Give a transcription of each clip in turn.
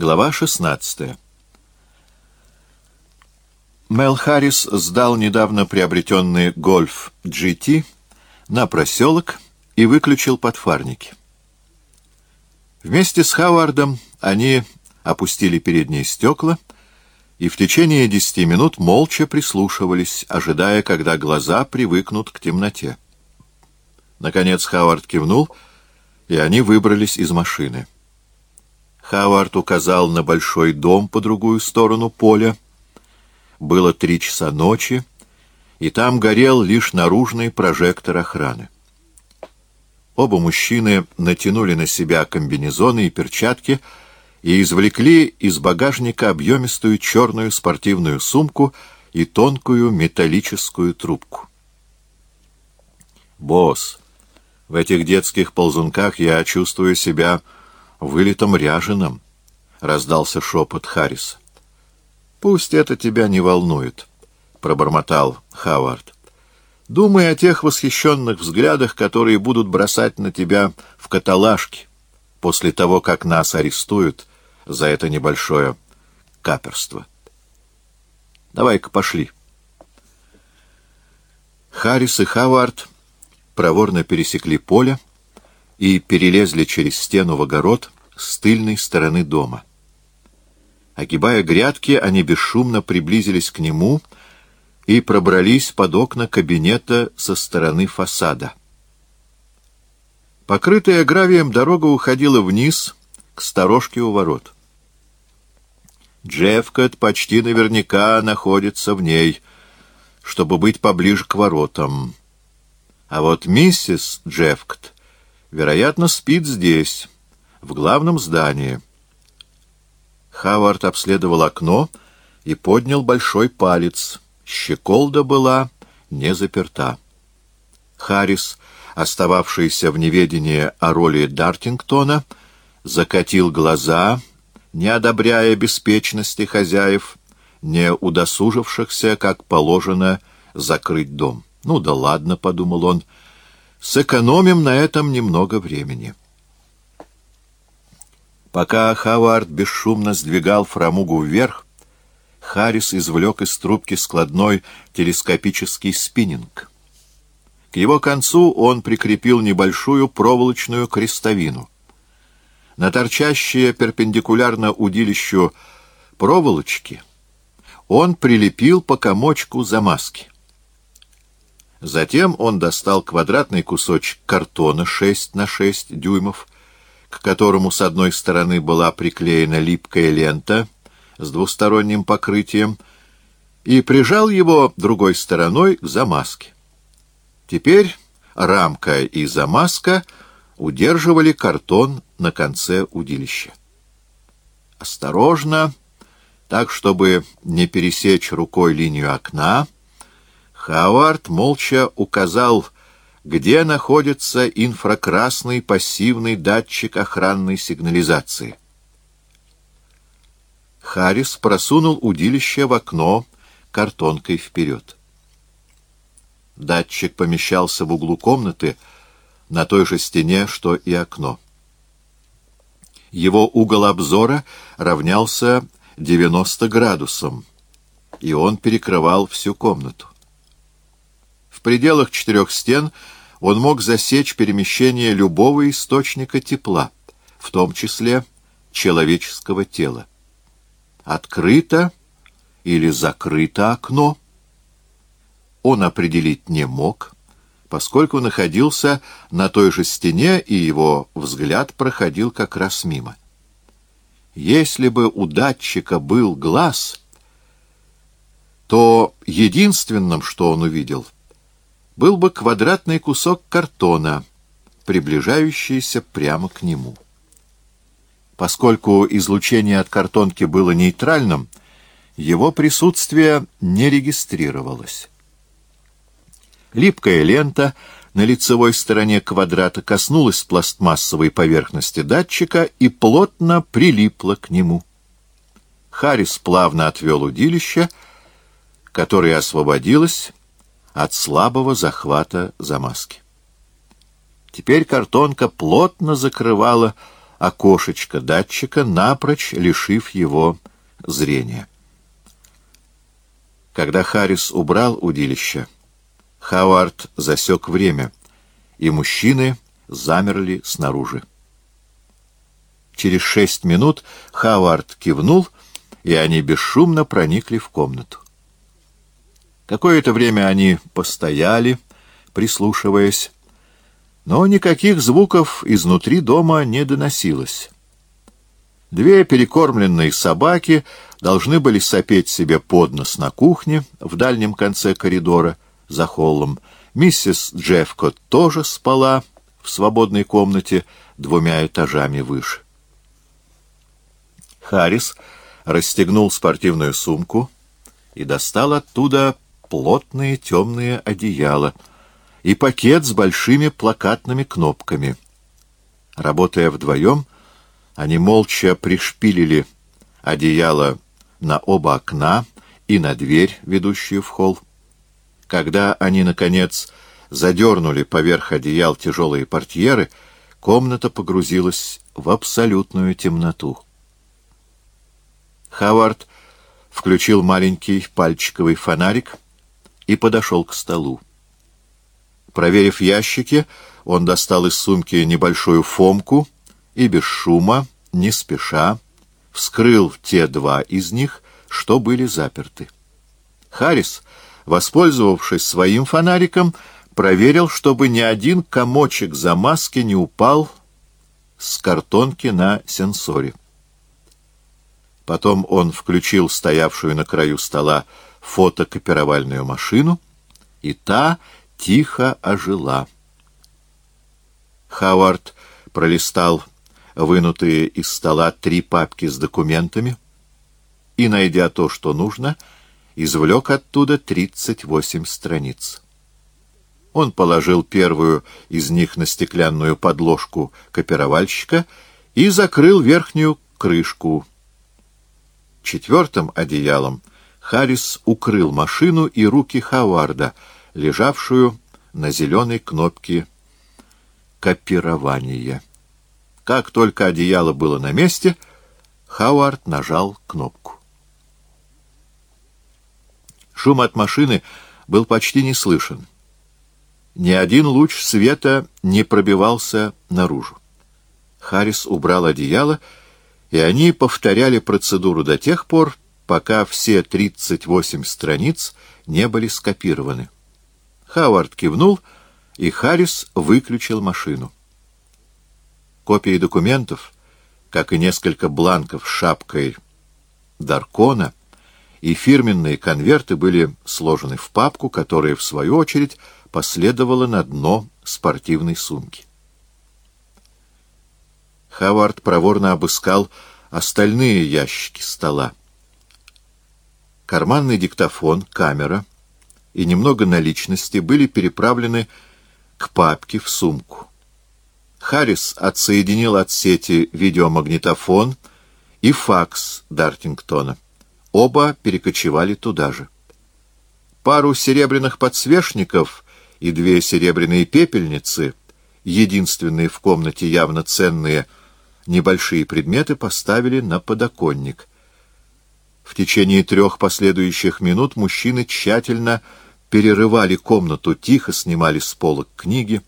Глава 16 Мел Харрис сдал недавно приобретенный «Гольф GT» на проселок и выключил подфарники. Вместе с Хауардом они опустили передние стекла и в течение десяти минут молча прислушивались, ожидая, когда глаза привыкнут к темноте. Наконец Хауард кивнул, и они выбрались из машины. Хауард указал на большой дом по другую сторону поля. Было три часа ночи, и там горел лишь наружный прожектор охраны. Оба мужчины натянули на себя комбинезоны и перчатки и извлекли из багажника объемистую черную спортивную сумку и тонкую металлическую трубку. «Босс, в этих детских ползунках я чувствую себя вылитым ряженым», — раздался шепот Харриса. «Пусть это тебя не волнует», — пробормотал Хавард. «Думай о тех восхищенных взглядах, которые будут бросать на тебя в каталажке после того, как нас арестуют за это небольшое каперство. Давай-ка пошли». Харрис и Хавард проворно пересекли поле и перелезли через стену в огород с тыльной стороны дома. Огибая грядки, они бесшумно приблизились к нему и пробрались под окна кабинета со стороны фасада. Покрытая гравием дорога уходила вниз к сторожке у ворот. Джеффкот почти наверняка находится в ней, чтобы быть поближе к воротам. А вот миссис Джеффкот, вероятно, спит здесь, в главном здании. Хавард обследовал окно и поднял большой палец. Щеколда была не заперта. Харрис, остававшийся в неведении о роли Дартингтона, закатил глаза, не одобряя беспечности хозяев, не удосужившихся, как положено, закрыть дом. «Ну да ладно», — подумал он, — «сэкономим на этом немного времени». Пока Хавард бесшумно сдвигал фрамугу вверх, Харрис извлек из трубки складной телескопический спиннинг. К его концу он прикрепил небольшую проволочную крестовину. На торчащие перпендикулярно удилищу проволочки он прилепил по комочку замазки. Затем он достал квадратный кусочек картона 6 на 6 дюймов, к которому с одной стороны была приклеена липкая лента с двусторонним покрытием, и прижал его другой стороной к замазке. Теперь рамка и замазка удерживали картон на конце удилища. Осторожно, так, чтобы не пересечь рукой линию окна, Хауард молча указал, где находится инфракрасный пассивный датчик охранной сигнализации. Харрис просунул удилище в окно картонкой вперед. Датчик помещался в углу комнаты, на той же стене, что и окно. Его угол обзора равнялся 90 градусам, и он перекрывал всю комнату. В пределах четырех стен он мог засечь перемещение любого источника тепла, в том числе человеческого тела. Открыто или закрыто окно он определить не мог, поскольку находился на той же стене, и его взгляд проходил как раз мимо. Если бы у датчика был глаз, то единственным, что он увидел — был бы квадратный кусок картона, приближающийся прямо к нему. Поскольку излучение от картонки было нейтральным, его присутствие не регистрировалось. Липкая лента на лицевой стороне квадрата коснулась пластмассовой поверхности датчика и плотно прилипла к нему. Харрис плавно отвел удилище, которое освободилось, от слабого захвата замазки. Теперь картонка плотно закрывала окошечко датчика, напрочь лишив его зрения. Когда Харрис убрал удилище, Хауард засек время, и мужчины замерли снаружи. Через шесть минут Хауард кивнул, и они бесшумно проникли в комнату. Какое-то время они постояли, прислушиваясь, но никаких звуков изнутри дома не доносилось. Две перекормленные собаки должны были сопеть себе под нос на кухне в дальнем конце коридора за холлом. Миссис Джеффко тоже спала в свободной комнате двумя этажами выше. Харрис расстегнул спортивную сумку и достал оттуда плотные темные одеяла и пакет с большими плакатными кнопками. Работая вдвоем, они молча пришпилили одеяло на оба окна и на дверь, ведущую в холл. Когда они, наконец, задернули поверх одеял тяжелые портьеры, комната погрузилась в абсолютную темноту. Хавард включил маленький пальчиковый фонарик и подошел к столу. Проверив ящики, он достал из сумки небольшую фомку и без шума, не спеша, вскрыл те два из них, что были заперты. Харрис, воспользовавшись своим фонариком, проверил, чтобы ни один комочек замазки не упал с картонки на сенсоре. Потом он включил стоявшую на краю стола фотокопировальную машину, и та тихо ожила. Хавард пролистал вынутые из стола три папки с документами и, найдя то, что нужно, извлек оттуда 38 страниц. Он положил первую из них на стеклянную подложку копировальщика и закрыл верхнюю крышку. Четвертым одеялом Харрис укрыл машину и руки Хаварда, лежавшую на зеленой кнопке копирования. Как только одеяло было на месте, Хауард нажал кнопку. Шум от машины был почти не слышен. Ни один луч света не пробивался наружу. Харрис убрал одеяло, и они повторяли процедуру до тех пор, пока все 38 страниц не были скопированы. Хавард кивнул, и Харрис выключил машину. Копии документов, как и несколько бланков с шапкой Даркона, и фирменные конверты были сложены в папку, которая, в свою очередь, последовала на дно спортивной сумки. Хавард проворно обыскал остальные ящики стола карманный диктофон, камера и немного наличности были переправлены к папке в сумку. Харрис отсоединил от сети видеомагнитофон и факс Дартингтона. Оба перекочевали туда же. Пару серебряных подсвечников и две серебряные пепельницы, единственные в комнате явно ценные, небольшие предметы поставили на подоконник — в течение трех последующих минут мужчины тщательно перерывали комнату, тихо снимали с полок книги,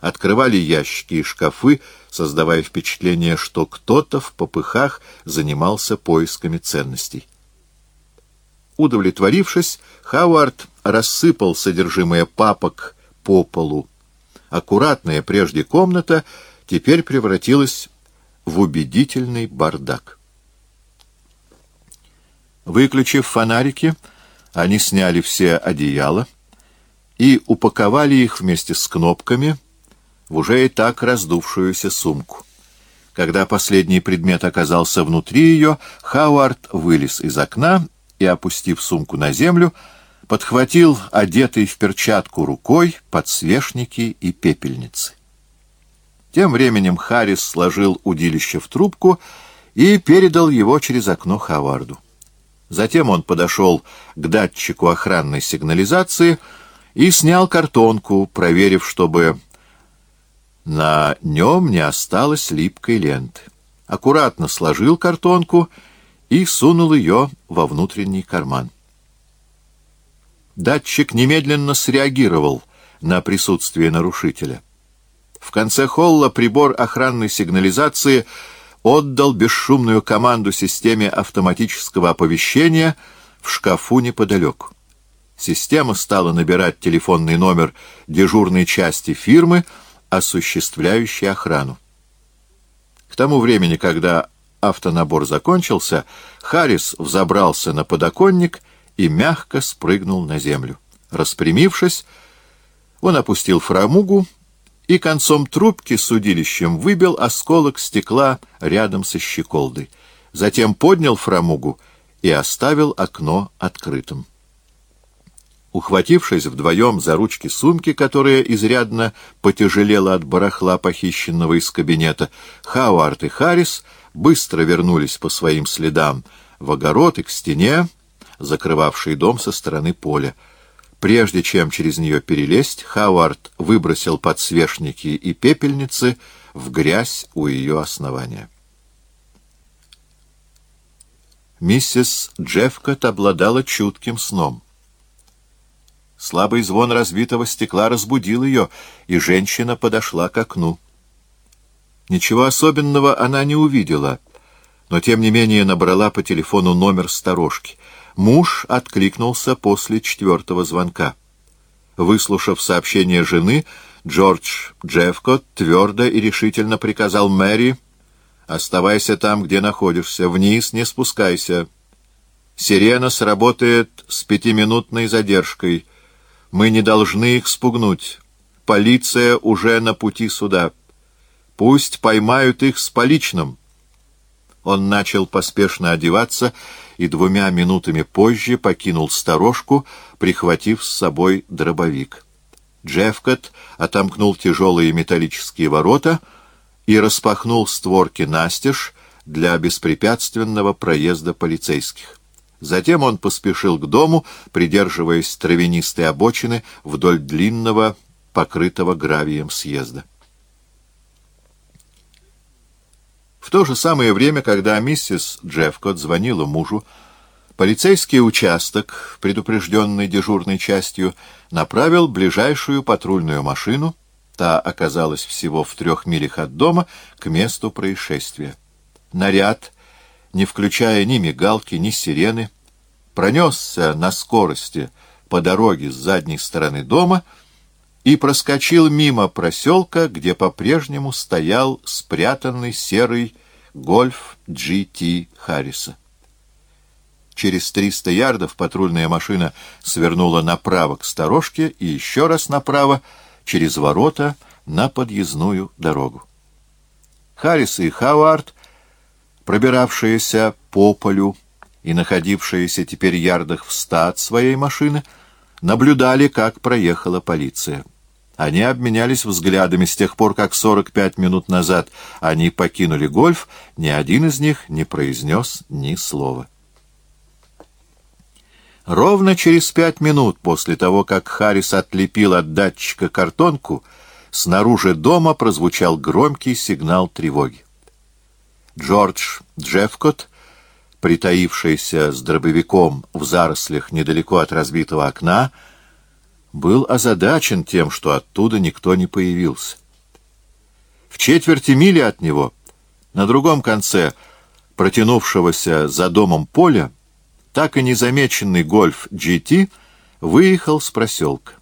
открывали ящики и шкафы, создавая впечатление, что кто-то в попыхах занимался поисками ценностей. Удовлетворившись, Хауард рассыпал содержимое папок по полу. Аккуратная прежде комната теперь превратилась в убедительный бардак. Выключив фонарики, они сняли все одеяла и упаковали их вместе с кнопками в уже и так раздувшуюся сумку. Когда последний предмет оказался внутри ее, Хауард вылез из окна и, опустив сумку на землю, подхватил одетый в перчатку рукой подсвечники и пепельницы. Тем временем Харрис сложил удилище в трубку и передал его через окно Хаварду. Затем он подошел к датчику охранной сигнализации и снял картонку, проверив, чтобы на нем не осталось липкой ленты. аккуратно сложил картонку и сунул ее во внутренний карман. Датчик немедленно среагировал на присутствие нарушителя. В конце холла прибор охранной сигнализации отдал бесшумную команду системе автоматического оповещения в шкафу неподалеку. Система стала набирать телефонный номер дежурной части фирмы, осуществляющей охрану. К тому времени, когда автонабор закончился, Харрис взобрался на подоконник и мягко спрыгнул на землю. Распрямившись, он опустил фрамугу и концом трубки с удилищем выбил осколок стекла рядом со щеколдой. Затем поднял фрамугу и оставил окно открытым. Ухватившись вдвоем за ручки сумки, которая изрядно потяжелела от барахла, похищенного из кабинета, Хауарт и Харрис быстро вернулись по своим следам в огород и к стене, закрывавшей дом со стороны поля. Прежде чем через нее перелезть, Хауарт выбросил подсвечники и пепельницы в грязь у ее основания. Миссис Джеффкот обладала чутким сном. Слабый звон разбитого стекла разбудил ее, и женщина подошла к окну. Ничего особенного она не увидела, но тем не менее набрала по телефону номер сторожки. Муж откликнулся после четвертого звонка. Выслушав сообщение жены, Джордж Джеффкот твердо и решительно приказал Мэри «Оставайся там, где находишься, вниз не спускайся. Сирена сработает с пятиминутной задержкой». Мы не должны их спугнуть. Полиция уже на пути сюда. Пусть поймают их с поличным. Он начал поспешно одеваться и двумя минутами позже покинул сторожку, прихватив с собой дробовик. Джеффкот отомкнул тяжелые металлические ворота и распахнул створки настежь для беспрепятственного проезда полицейских. Затем он поспешил к дому, придерживаясь травянистой обочины вдоль длинного, покрытого гравием съезда. В то же самое время, когда миссис Джеффкот звонила мужу, полицейский участок, предупрежденный дежурной частью, направил ближайшую патрульную машину, та оказалась всего в трех милях от дома, к месту происшествия. Наряд — не включая ни мигалки, ни сирены, пронесся на скорости по дороге с задней стороны дома и проскочил мимо проселка, где по-прежнему стоял спрятанный серый гольф GT Харриса. Через 300 ярдов патрульная машина свернула направо к сторожке и еще раз направо через ворота на подъездную дорогу. Харрис и Хауард пробиравшиеся по полю и находившиеся теперь ярдах в ста от своей машины, наблюдали, как проехала полиция. Они обменялись взглядами с тех пор, как 45 минут назад они покинули гольф, ни один из них не произнес ни слова. Ровно через пять минут после того, как Харрис отлепил от датчика картонку, снаружи дома прозвучал громкий сигнал тревоги. Джордж Джеффкот, притаившийся с дробовиком в зарослях недалеко от разбитого окна, был озадачен тем, что оттуда никто не появился. В четверти мили от него, на другом конце протянувшегося за домом поля, так и незамеченный гольф GT выехал с проселка.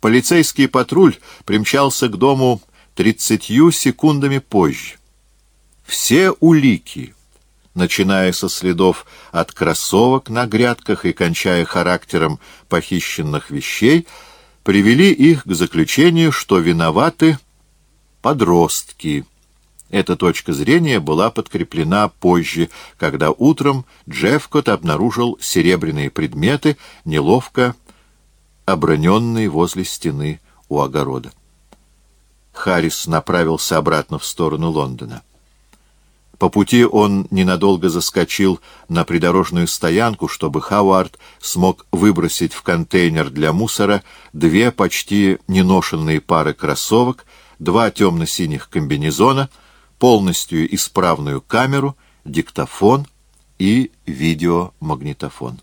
Полицейский патруль примчался к дому тридцатью секундами позже. Все улики, начиная со следов от кроссовок на грядках и кончая характером похищенных вещей, привели их к заключению, что виноваты подростки. Эта точка зрения была подкреплена позже, когда утром Джеффкот обнаружил серебряные предметы, неловко оброненные возле стены у огорода. Харрис направился обратно в сторону Лондона. По пути он ненадолго заскочил на придорожную стоянку, чтобы Хауард смог выбросить в контейнер для мусора две почти неношенные пары кроссовок, два темно-синих комбинезона, полностью исправную камеру, диктофон и видеомагнитофон.